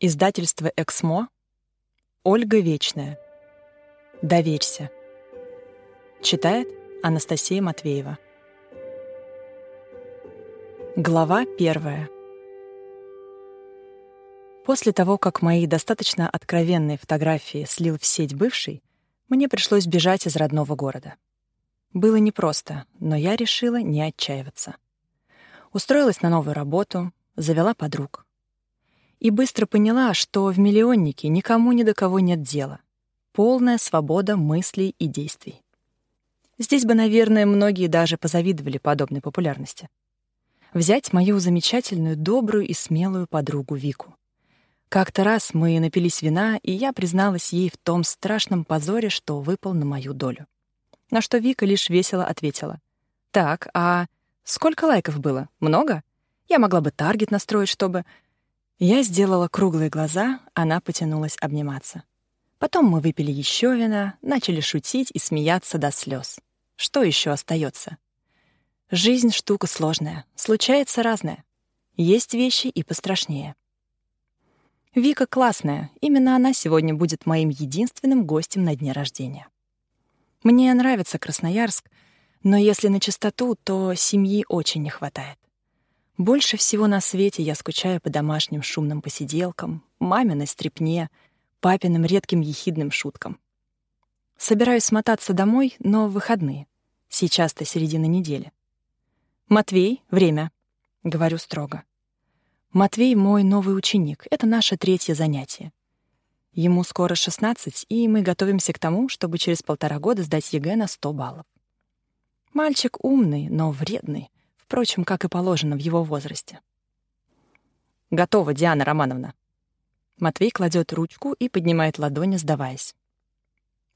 Издательство «Эксмо», Ольга Вечная. «Доверься». Читает Анастасия Матвеева. Глава первая. После того, как мои достаточно откровенные фотографии слил в сеть бывший, мне пришлось бежать из родного города. Было непросто, но я решила не отчаиваться. Устроилась на новую работу, завела подруг — и быстро поняла, что в миллионнике никому ни до кого нет дела. Полная свобода мыслей и действий. Здесь бы, наверное, многие даже позавидовали подобной популярности. Взять мою замечательную, добрую и смелую подругу Вику. Как-то раз мы напились вина, и я призналась ей в том страшном позоре, что выпал на мою долю. На что Вика лишь весело ответила. «Так, а сколько лайков было? Много? Я могла бы таргет настроить, чтобы...» Я сделала круглые глаза, она потянулась обниматься. Потом мы выпили еще вина, начали шутить и смеяться до слез. Что еще остается? Жизнь — штука сложная, случается разное. Есть вещи и пострашнее. Вика классная, именно она сегодня будет моим единственным гостем на дне рождения. Мне нравится Красноярск, но если на чистоту, то семьи очень не хватает. Больше всего на свете я скучаю по домашним шумным посиделкам, маминой стрепне, папиным редким ехидным шуткам. Собираюсь смотаться домой, но в выходные. Сейчас-то середина недели. «Матвей, время», — говорю строго. Матвей — мой новый ученик, это наше третье занятие. Ему скоро 16, и мы готовимся к тому, чтобы через полтора года сдать ЕГЭ на 100 баллов. Мальчик умный, но вредный, Впрочем, как и положено в его возрасте. «Готово, Диана Романовна». Матвей кладет ручку и поднимает ладони, сдаваясь.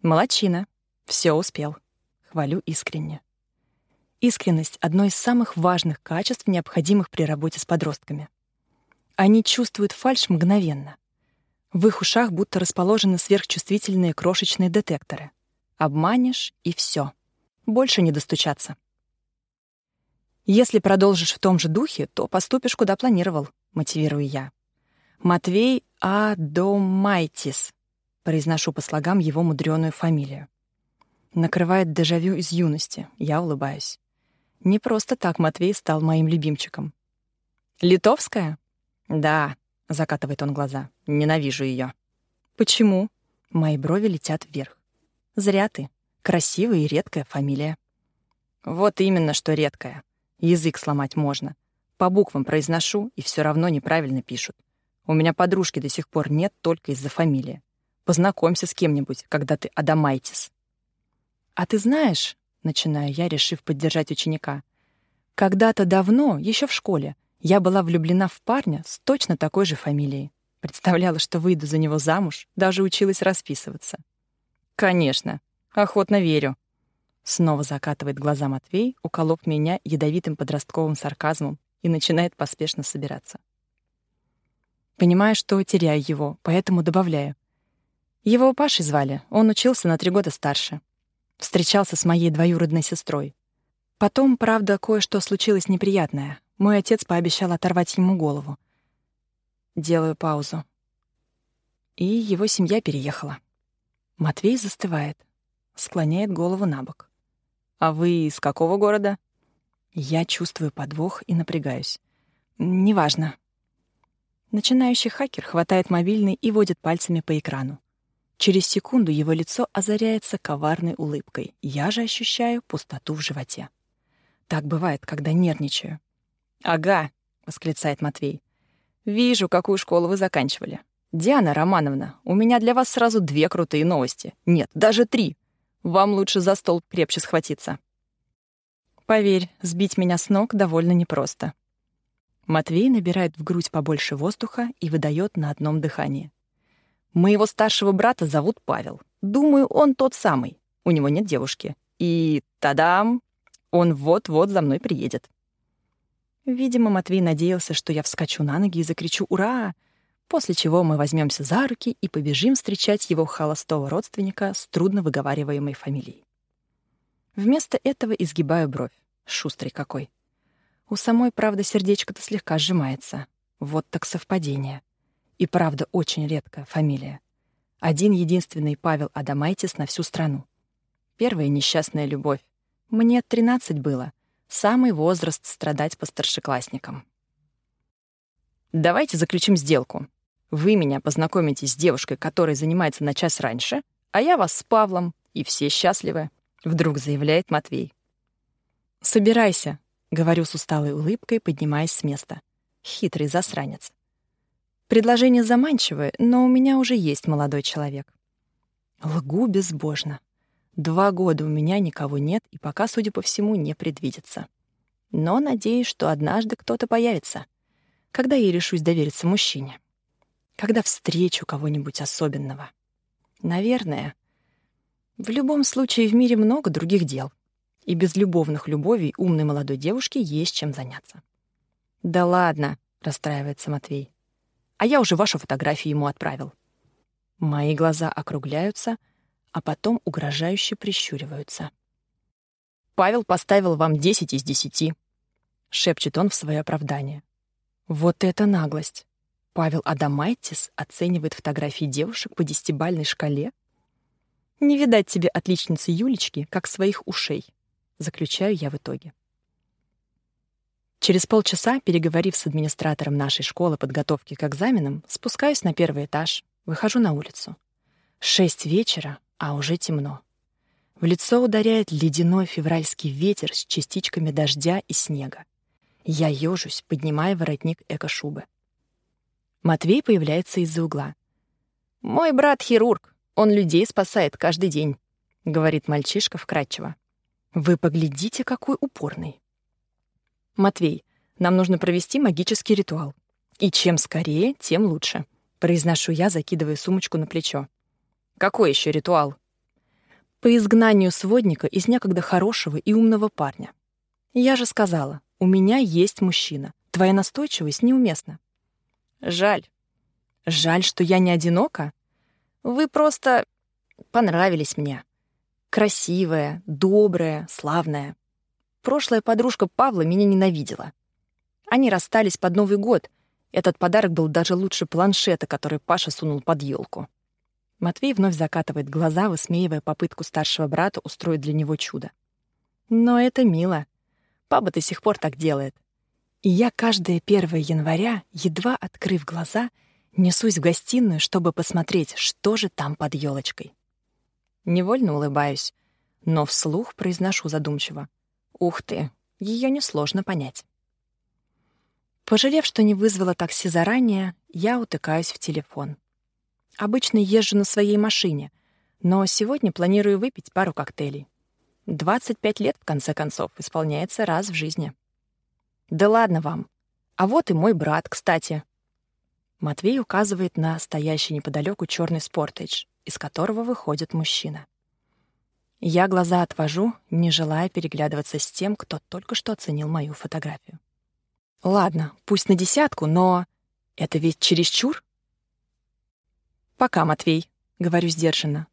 «Молодчина. Все успел». Хвалю искренне. Искренность — одно из самых важных качеств, необходимых при работе с подростками. Они чувствуют фальшь мгновенно. В их ушах будто расположены сверхчувствительные крошечные детекторы. Обманешь — и все. Больше не достучаться. Если продолжишь в том же духе, то поступишь, куда планировал, мотивирую я. Матвей Адамайтис. Произношу по слогам его мудреную фамилию. Накрывает дежавю из юности. Я улыбаюсь. Не просто так Матвей стал моим любимчиком. Литовская? Да, закатывает он глаза. Ненавижу ее. Почему? Мои брови летят вверх. Зря ты. Красивая и редкая фамилия. Вот именно, что редкая. Язык сломать можно. По буквам произношу, и все равно неправильно пишут. У меня подружки до сих пор нет только из-за фамилии. Познакомься с кем-нибудь, когда ты Адамайтис. А ты знаешь, начинаю я, решив поддержать ученика, когда-то давно, еще в школе, я была влюблена в парня с точно такой же фамилией. Представляла, что выйду за него замуж, даже училась расписываться. Конечно, охотно верю. Снова закатывает глаза Матвей, уколов меня ядовитым подростковым сарказмом и начинает поспешно собираться. Понимаю, что теряю его, поэтому добавляю. Его Пашей звали, он учился на три года старше. Встречался с моей двоюродной сестрой. Потом, правда, кое-что случилось неприятное. Мой отец пообещал оторвать ему голову. Делаю паузу. И его семья переехала. Матвей застывает, склоняет голову на бок. «А вы из какого города?» Я чувствую подвох и напрягаюсь. «Неважно». Начинающий хакер хватает мобильный и водит пальцами по экрану. Через секунду его лицо озаряется коварной улыбкой. Я же ощущаю пустоту в животе. Так бывает, когда нервничаю. «Ага», — восклицает Матвей. «Вижу, какую школу вы заканчивали. Диана Романовна, у меня для вас сразу две крутые новости. Нет, даже три. Вам лучше за стол крепче схватиться. Поверь, сбить меня с ног довольно непросто. Матвей набирает в грудь побольше воздуха и выдает на одном дыхании. Моего старшего брата зовут Павел. Думаю, он тот самый. У него нет девушки. И тадам! Он вот-вот за мной приедет. Видимо, Матвей надеялся, что я вскочу на ноги и закричу «Ура!», после чего мы возьмемся за руки и побежим встречать его холостого родственника с трудно выговариваемой фамилией. Вместо этого изгибаю бровь. Шустрый какой. У самой, правда, сердечко-то слегка сжимается. Вот так совпадение. И правда, очень редкая фамилия. Один единственный Павел Адамайтис на всю страну. Первая несчастная любовь. Мне 13 было. Самый возраст страдать по старшеклассникам. Давайте заключим сделку. Вы меня познакомите с девушкой, которая занимается на час раньше, а я вас с Павлом, и все счастливы, вдруг заявляет Матвей. Собирайся, говорю с усталой улыбкой, поднимаясь с места. Хитрый засранец. Предложение заманчивое, но у меня уже есть молодой человек. Лгу безбожно. Два года у меня никого нет, и пока, судя по всему, не предвидится. Но надеюсь, что однажды кто-то появится. Когда я решусь довериться мужчине? Когда встречу кого-нибудь особенного? Наверное. В любом случае, в мире много других дел. И без любовных любовей умной молодой девушке есть чем заняться. «Да ладно», — расстраивается Матвей а я уже вашу фотографию ему отправил. Мои глаза округляются, а потом угрожающе прищуриваются. «Павел поставил вам 10 из 10», — шепчет он в свое оправдание. «Вот это наглость! Павел Адамайтис оценивает фотографии девушек по десятибальной шкале? Не видать тебе отличницы Юлечки, как своих ушей», — заключаю я в итоге. Через полчаса, переговорив с администратором нашей школы подготовки к экзаменам, спускаюсь на первый этаж, выхожу на улицу. Шесть вечера, а уже темно. В лицо ударяет ледяной февральский ветер с частичками дождя и снега. Я ёжусь, поднимая воротник эко-шубы. Матвей появляется из-за угла. «Мой брат хирург, он людей спасает каждый день», — говорит мальчишка вкратчиво. «Вы поглядите, какой упорный. «Матвей, нам нужно провести магический ритуал. И чем скорее, тем лучше», — произношу я, закидывая сумочку на плечо. «Какой еще ритуал?» «По изгнанию сводника из некогда хорошего и умного парня. Я же сказала, у меня есть мужчина. Твоя настойчивость неуместна». «Жаль. Жаль, что я не одинока. Вы просто понравились мне. Красивая, добрая, славная. Прошлая подружка Павла меня ненавидела. Они расстались под Новый год. Этот подарок был даже лучше планшета, который Паша сунул под елку. Матвей вновь закатывает глаза, высмеивая попытку старшего брата устроить для него чудо. Но это мило. Папа до сих пор так делает. И я каждое 1 января, едва открыв глаза, несусь в гостиную, чтобы посмотреть, что же там под елочкой. Невольно улыбаюсь, но вслух произношу задумчиво. Ух ты, ее несложно понять. Пожалев, что не вызвала такси заранее, я утыкаюсь в телефон. Обычно езжу на своей машине, но сегодня планирую выпить пару коктейлей. 25 лет, в конце концов, исполняется раз в жизни. Да ладно вам. А вот и мой брат, кстати. Матвей указывает на стоящий неподалеку черный спортедж, из которого выходит мужчина. Я глаза отвожу, не желая переглядываться с тем, кто только что оценил мою фотографию. Ладно, пусть на десятку, но это ведь чересчур? Пока, Матвей, говорю сдержанно.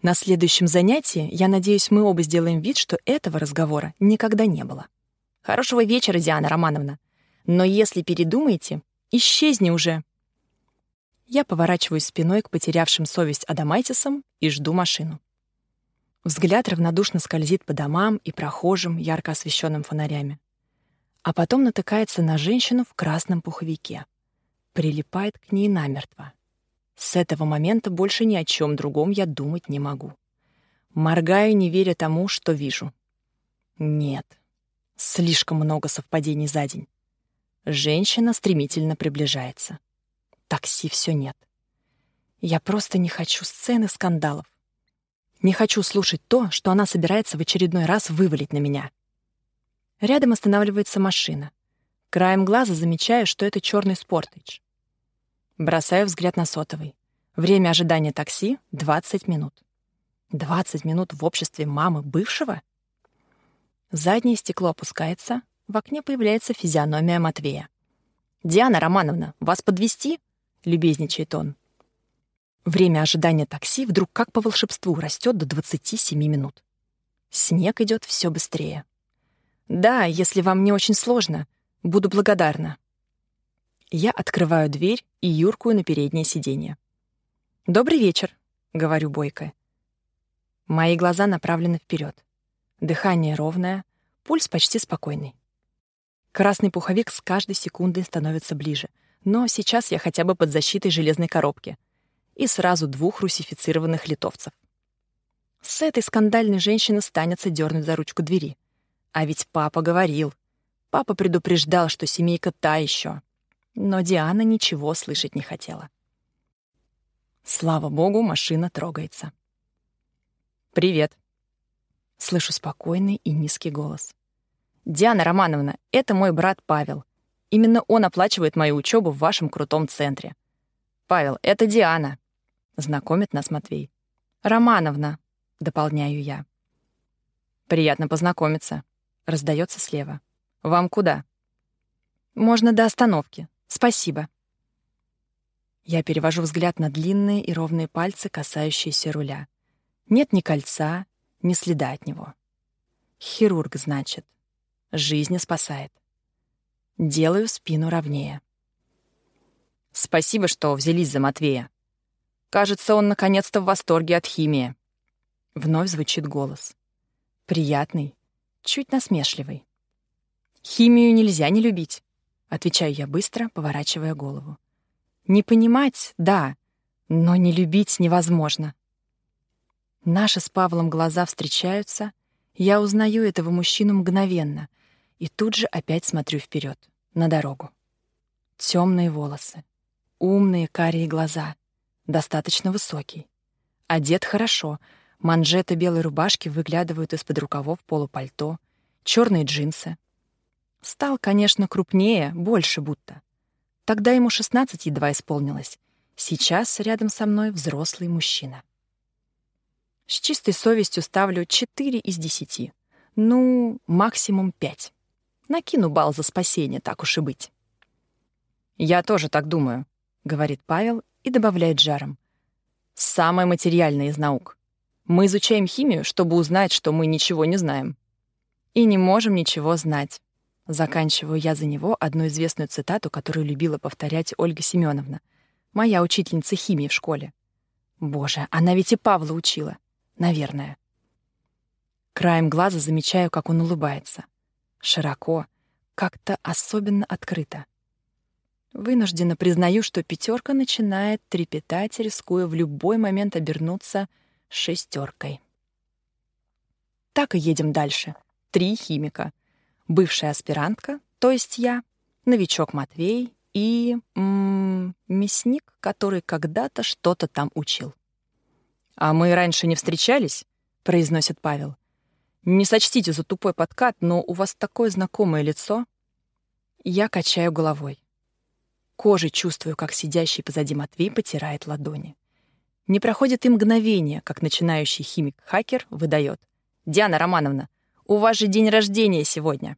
На следующем занятии, я надеюсь, мы оба сделаем вид, что этого разговора никогда не было. Хорошего вечера, Диана Романовна. Но если передумаете, исчезни уже. Я поворачиваюсь спиной к потерявшим совесть Адамайтисам и жду машину. Взгляд равнодушно скользит по домам и прохожим, ярко освещенным фонарями. А потом натыкается на женщину в красном пуховике. Прилипает к ней намертво. С этого момента больше ни о чем другом я думать не могу. Моргаю, не веря тому, что вижу. Нет. Слишком много совпадений за день. Женщина стремительно приближается. Такси все нет. Я просто не хочу сцены скандалов. Не хочу слушать то, что она собирается в очередной раз вывалить на меня. Рядом останавливается машина. Краем глаза замечаю, что это черный спортыч. Бросаю взгляд на сотовый. Время ожидания такси — 20 минут. 20 минут в обществе мамы бывшего? Заднее стекло опускается, в окне появляется физиономия Матвея. «Диана Романовна, вас подвести? любезничает он. Время ожидания такси вдруг как по волшебству растет до 27 минут. Снег идет все быстрее. Да, если вам не очень сложно, буду благодарна. Я открываю дверь и юркую на переднее сиденье. «Добрый вечер», — говорю бойко. Мои глаза направлены вперед. Дыхание ровное, пульс почти спокойный. Красный пуховик с каждой секундой становится ближе, но сейчас я хотя бы под защитой железной коробки. И сразу двух русифицированных литовцев. С этой скандальной женщины станется дернуть за ручку двери. А ведь папа говорил. Папа предупреждал, что семейка та еще. Но Диана ничего слышать не хотела. Слава богу, машина трогается. «Привет», — слышу спокойный и низкий голос. «Диана Романовна, это мой брат Павел. Именно он оплачивает мою учебу в вашем крутом центре. Павел, это Диана», — знакомит нас Матвей. «Романовна», — дополняю я. «Приятно познакомиться», — раздается слева. «Вам куда?» «Можно до остановки. Спасибо». Я перевожу взгляд на длинные и ровные пальцы, касающиеся руля. Нет ни кольца, ни следа от него. Хирург, значит. Жизни спасает. Делаю спину ровнее. Спасибо, что взялись за Матвея. Кажется, он наконец-то в восторге от химии. Вновь звучит голос. Приятный, чуть насмешливый. Химию нельзя не любить, отвечаю я быстро, поворачивая голову. Не понимать — да, но не любить невозможно. Наши с Павлом глаза встречаются, я узнаю этого мужчину мгновенно и тут же опять смотрю вперед, на дорогу. Темные волосы, умные карие глаза, достаточно высокий. Одет хорошо, манжеты белой рубашки выглядывают из-под рукавов полупальто, черные джинсы. Стал, конечно, крупнее, больше будто. Тогда ему 16 едва исполнилось. Сейчас рядом со мной взрослый мужчина. С чистой совестью ставлю 4 из 10. Ну, максимум 5. Накину бал за спасение, так уж и быть. «Я тоже так думаю», — говорит Павел и добавляет жаром. «Самое материальное из наук. Мы изучаем химию, чтобы узнать, что мы ничего не знаем. И не можем ничего знать». Заканчиваю я за него одну известную цитату, которую любила повторять Ольга Семеновна, моя учительница химии в школе. Боже, она ведь и Павла учила. Наверное. Краем глаза замечаю, как он улыбается. Широко, как-то особенно открыто. Вынужденно признаю, что пятерка начинает трепетать, рискуя в любой момент обернуться шестеркой. Так и едем дальше. Три химика. Бывшая аспирантка, то есть я, новичок Матвей и м -м, мясник, который когда-то что-то там учил. «А мы раньше не встречались?» — произносит Павел. «Не сочтите за тупой подкат, но у вас такое знакомое лицо». Я качаю головой. Кожей чувствую, как сидящий позади Матвей потирает ладони. Не проходит и мгновение, как начинающий химик-хакер выдает. «Диана Романовна, у вас же день рождения сегодня!»